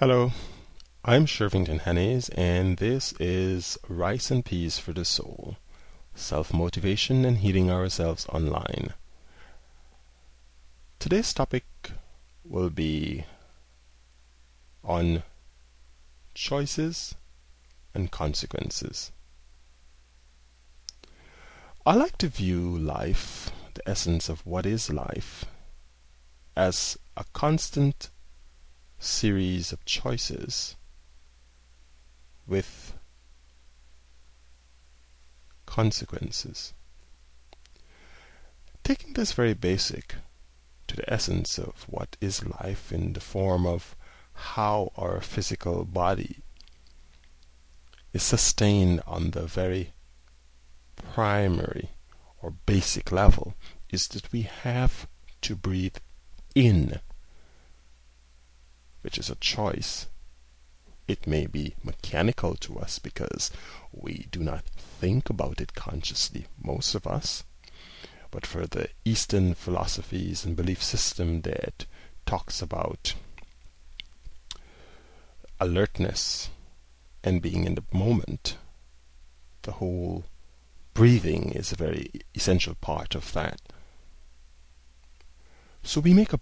Hello, I'm Shervington Hannes, and this is Rice and Peas for the Soul Self Motivation and Healing Ourselves Online. Today's topic will be on choices and consequences. I like to view life, the essence of what is life, as a constant series of choices with consequences. Taking this very basic to the essence of what is life in the form of how our physical body is sustained on the very primary or basic level is that we have to breathe in which is a choice. It may be mechanical to us because we do not think about it consciously, most of us. But for the Eastern philosophies and belief system that talks about alertness and being in the moment, the whole breathing is a very essential part of that. So we make a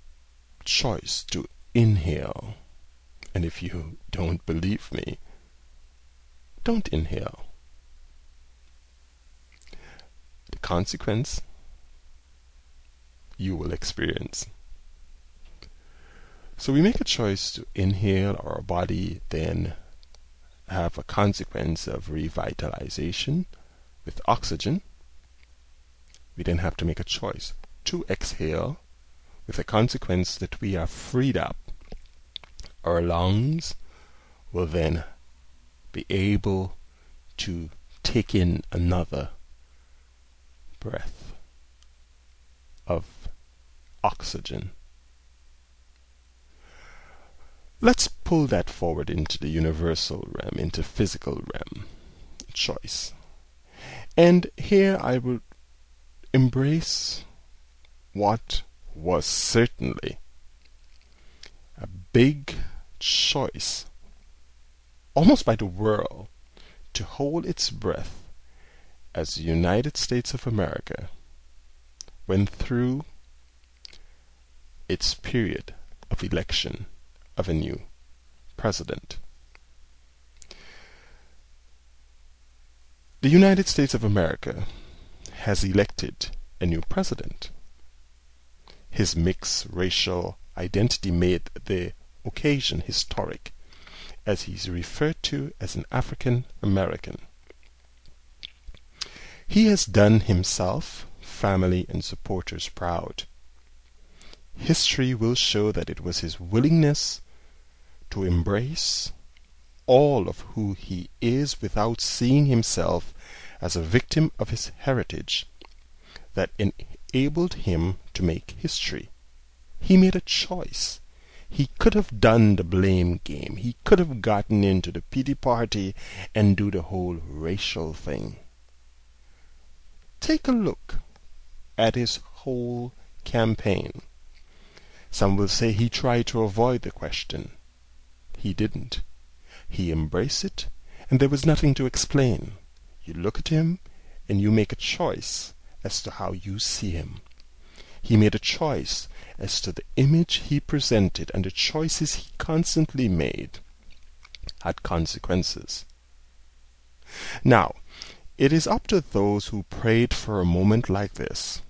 choice to inhale. And if you don't believe me, don't inhale. The consequence you will experience. So we make a choice to inhale, our body then have a consequence of revitalization with oxygen. We then have to make a choice to exhale with the consequence that we are freed up our lungs will then be able to take in another breath of oxygen. Let's pull that forward into the universal realm, into physical realm choice. And here I will embrace what was certainly a big choice, almost by the world, to hold its breath as the United States of America went through its period of election of a new president. The United States of America has elected a new president. His mixed racial identity made the occasion historic, as he is referred to as an African American. He has done himself, family, and supporters proud. History will show that it was his willingness to embrace all of who he is without seeing himself as a victim of his heritage that enabled him to make history. He made a choice he could have done the blame game. He could have gotten into the pity party and do the whole racial thing. Take a look at his whole campaign. Some will say he tried to avoid the question. He didn't. He embraced it, and there was nothing to explain. You look at him, and you make a choice as to how you see him. He made a choice as to the image he presented and the choices he constantly made had consequences. Now, it is up to those who prayed for a moment like this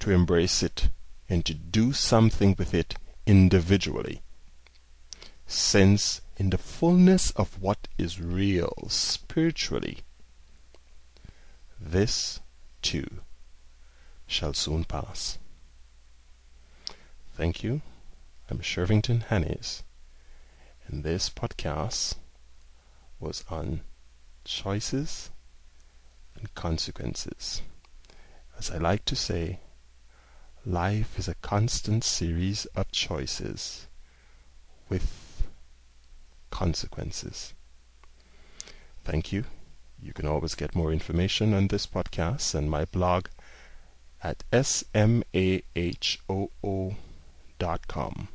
to embrace it and to do something with it individually. Since in the fullness of what is real spiritually, this too shall soon pass. Thank you. I'm Shervington Hannes, and this podcast was on choices and consequences. As I like to say, life is a constant series of choices with consequences. Thank you. You can always get more information on this podcast and my blog at smahoo.com dot com.